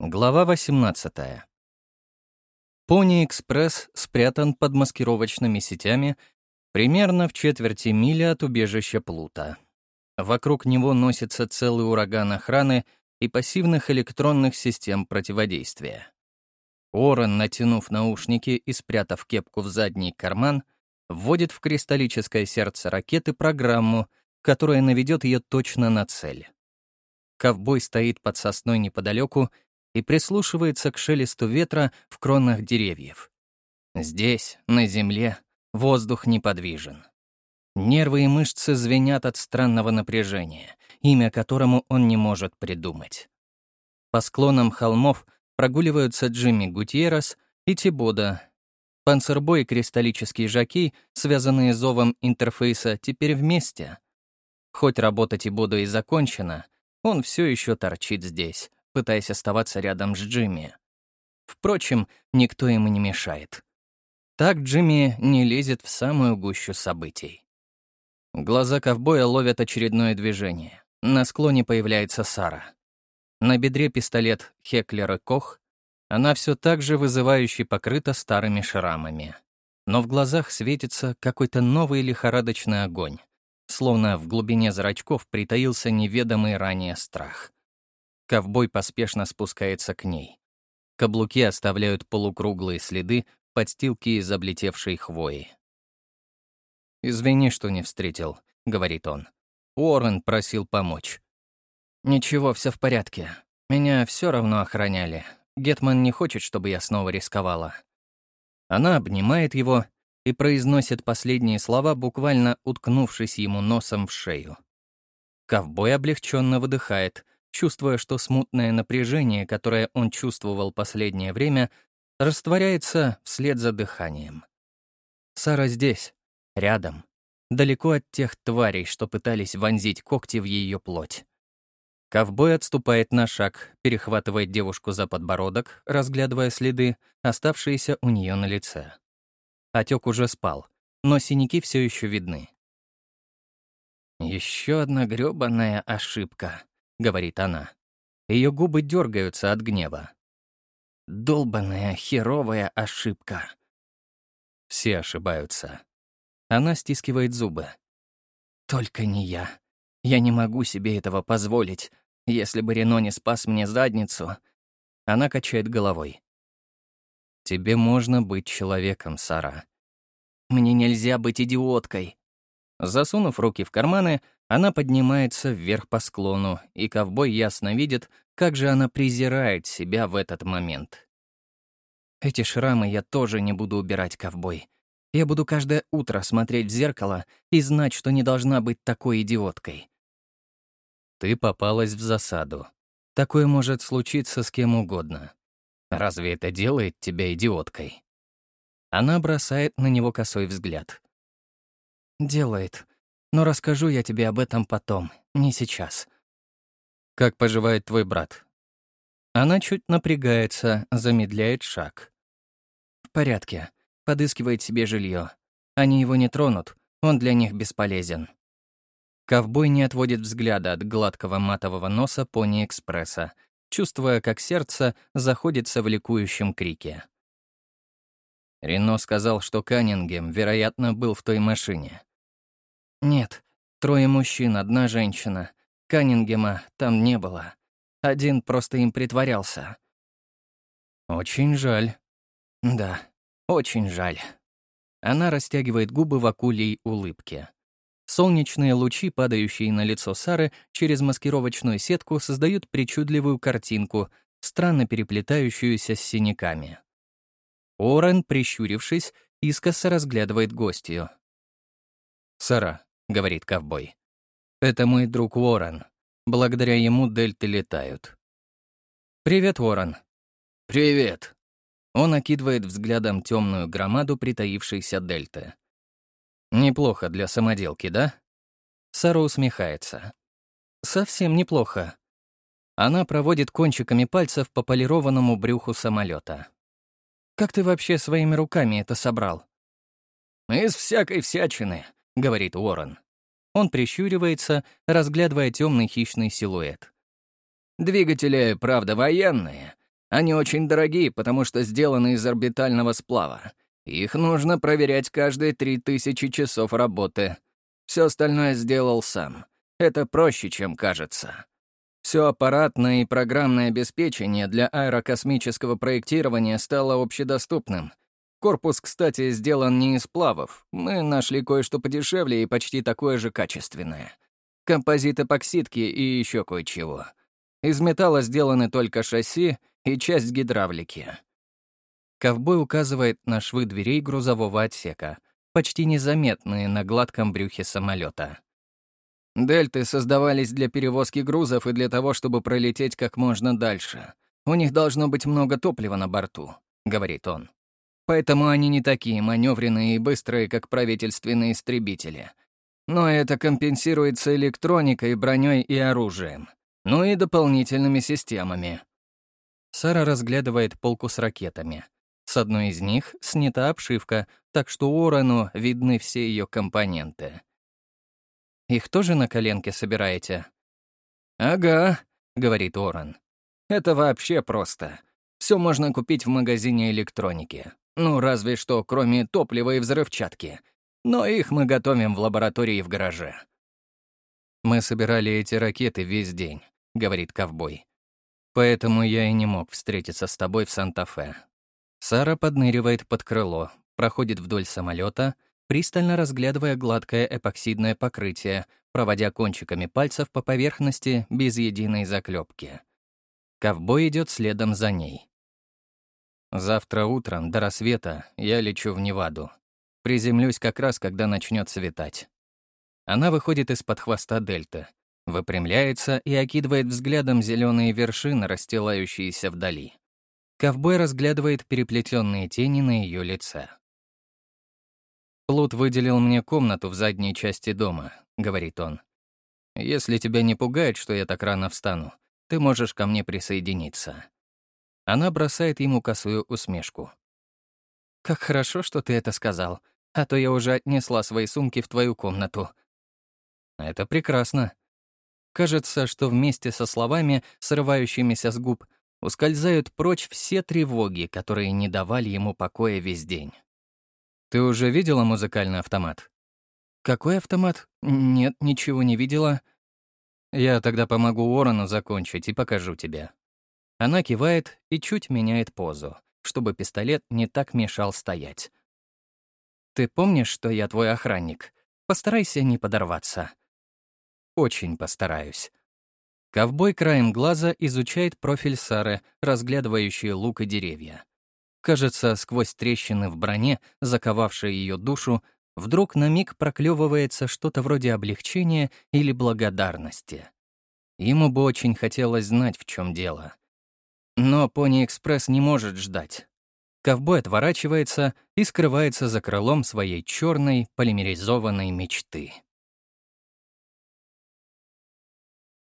Глава 18. Пони-экспресс спрятан под маскировочными сетями примерно в четверти мили от убежища Плута. Вокруг него носится целый ураган охраны и пассивных электронных систем противодействия. Уоррен, натянув наушники и спрятав кепку в задний карман, вводит в кристаллическое сердце ракеты программу, которая наведет ее точно на цель. Ковбой стоит под сосной неподалеку и прислушивается к шелесту ветра в кронах деревьев. Здесь, на земле, воздух неподвижен. Нервы и мышцы звенят от странного напряжения, имя которому он не может придумать. По склонам холмов прогуливаются Джимми Гутьеррес и Тибода. Панцербой и кристаллический жакей, связанные зовом интерфейса, теперь вместе. Хоть работа Тибода и закончена, он все еще торчит здесь, пытаясь оставаться рядом с Джимми. Впрочем, никто ему не мешает. Так Джимми не лезет в самую гущу событий. Глаза ковбоя ловят очередное движение. На склоне появляется Сара. На бедре пистолет Хеклера Кох. Она все так же вызывающе покрыта старыми шрамами. Но в глазах светится какой-то новый лихорадочный огонь. Словно в глубине зрачков притаился неведомый ранее страх. Ковбой поспешно спускается к ней. Каблуки оставляют полукруглые следы подстилки из облетевшей хвои. «Извини, что не встретил», — говорит он. Уоррен просил помочь. «Ничего, все в порядке. Меня все равно охраняли. Гетман не хочет, чтобы я снова рисковала». Она обнимает его и произносит последние слова, буквально уткнувшись ему носом в шею. Ковбой облегченно выдыхает — чувствуя, что смутное напряжение, которое он чувствовал последнее время, растворяется вслед за дыханием. Сара здесь, рядом, далеко от тех тварей, что пытались вонзить когти в ее плоть. Ковбой отступает на шаг, перехватывает девушку за подбородок, разглядывая следы, оставшиеся у нее на лице. Отек уже спал, но синяки все еще видны. Еще одна грёбаная ошибка. — говорит она. Ее губы дергаются от гнева. Долбаная херовая ошибка. Все ошибаются. Она стискивает зубы. Только не я. Я не могу себе этого позволить. Если бы Рено не спас мне задницу... Она качает головой. Тебе можно быть человеком, Сара. Мне нельзя быть идиоткой. Засунув руки в карманы, она поднимается вверх по склону, и ковбой ясно видит, как же она презирает себя в этот момент. Эти шрамы я тоже не буду убирать, ковбой. Я буду каждое утро смотреть в зеркало и знать, что не должна быть такой идиоткой. Ты попалась в засаду. Такое может случиться с кем угодно. Разве это делает тебя идиоткой? Она бросает на него косой взгляд. Делает. Но расскажу я тебе об этом потом, не сейчас. Как поживает твой брат? Она чуть напрягается, замедляет шаг. В порядке. Подыскивает себе жилье. Они его не тронут, он для них бесполезен. Ковбой не отводит взгляда от гладкого матового носа пони-экспресса, чувствуя, как сердце заходится в ликующем крике. Рено сказал, что Каннингем, вероятно, был в той машине. «Нет, трое мужчин, одна женщина. Каннингема там не было. Один просто им притворялся». «Очень жаль». «Да, очень жаль». Она растягивает губы в акулей улыбке. Солнечные лучи, падающие на лицо Сары через маскировочную сетку, создают причудливую картинку, странно переплетающуюся с синяками. Орен, прищурившись, искоса разглядывает гостью. «Сара, — говорит ковбой. «Это мой друг Уоррен. Благодаря ему дельты летают». «Привет, Уоррен». «Привет». Он окидывает взглядом темную громаду притаившейся дельты. «Неплохо для самоделки, да?» Сара усмехается. «Совсем неплохо». Она проводит кончиками пальцев по полированному брюху самолета. «Как ты вообще своими руками это собрал?» «Из всякой всячины», — говорит Уоррен. Он прищуривается, разглядывая темный хищный силуэт. «Двигатели, правда, военные, Они очень дорогие, потому что сделаны из орбитального сплава. Их нужно проверять каждые три тысячи часов работы. Все остальное сделал сам. Это проще, чем кажется. Все аппаратное и программное обеспечение для аэрокосмического проектирования стало общедоступным. Корпус, кстати, сделан не из сплавов. Мы нашли кое-что подешевле и почти такое же качественное. Композит эпоксидки и еще кое-чего. Из металла сделаны только шасси и часть гидравлики. Ковбой указывает на швы дверей грузового отсека, почти незаметные на гладком брюхе самолета. Дельты создавались для перевозки грузов и для того, чтобы пролететь как можно дальше. У них должно быть много топлива на борту, — говорит он. Поэтому они не такие маневренные и быстрые, как правительственные истребители. Но это компенсируется электроникой, броней и оружием. Ну и дополнительными системами. Сара разглядывает полку с ракетами. С одной из них снята обшивка, так что Уоррену видны все ее компоненты. Их тоже на коленке собираете?» «Ага», — говорит Орен. «Это вообще просто. Все можно купить в магазине электроники. Ну, разве что, кроме топлива и взрывчатки. Но их мы готовим в лаборатории в гараже». «Мы собирали эти ракеты весь день», — говорит ковбой. «Поэтому я и не мог встретиться с тобой в Санта-Фе». Сара подныривает под крыло, проходит вдоль самолета — пристально разглядывая гладкое эпоксидное покрытие, проводя кончиками пальцев по поверхности без единой заклепки. Ковбой идет следом за ней. Завтра утром, до рассвета, я лечу в Неваду. Приземлюсь как раз, когда начнет светать. Она выходит из-под хвоста дельты, выпрямляется и окидывает взглядом зеленые вершины, расстилающиеся вдали. Ковбой разглядывает переплетенные тени на ее лице. «Плут выделил мне комнату в задней части дома», — говорит он. «Если тебя не пугает, что я так рано встану, ты можешь ко мне присоединиться». Она бросает ему косую усмешку. «Как хорошо, что ты это сказал, а то я уже отнесла свои сумки в твою комнату». «Это прекрасно». Кажется, что вместе со словами, срывающимися с губ, ускользают прочь все тревоги, которые не давали ему покоя весь день. Ты уже видела музыкальный автомат? Какой автомат? Нет, ничего не видела. Я тогда помогу Уоррену закончить и покажу тебе. Она кивает и чуть меняет позу, чтобы пистолет не так мешал стоять. Ты помнишь, что я твой охранник? Постарайся не подорваться. Очень постараюсь. Ковбой краем глаза изучает профиль Сары, разглядывающий лук и деревья. Кажется, сквозь трещины в броне, заковавшие ее душу, вдруг на миг проклевывается что-то вроде облегчения или благодарности. Ему бы очень хотелось знать, в чем дело. Но Пони-экспресс не может ждать. Ковбой отворачивается и скрывается за крылом своей черной полимеризованной мечты.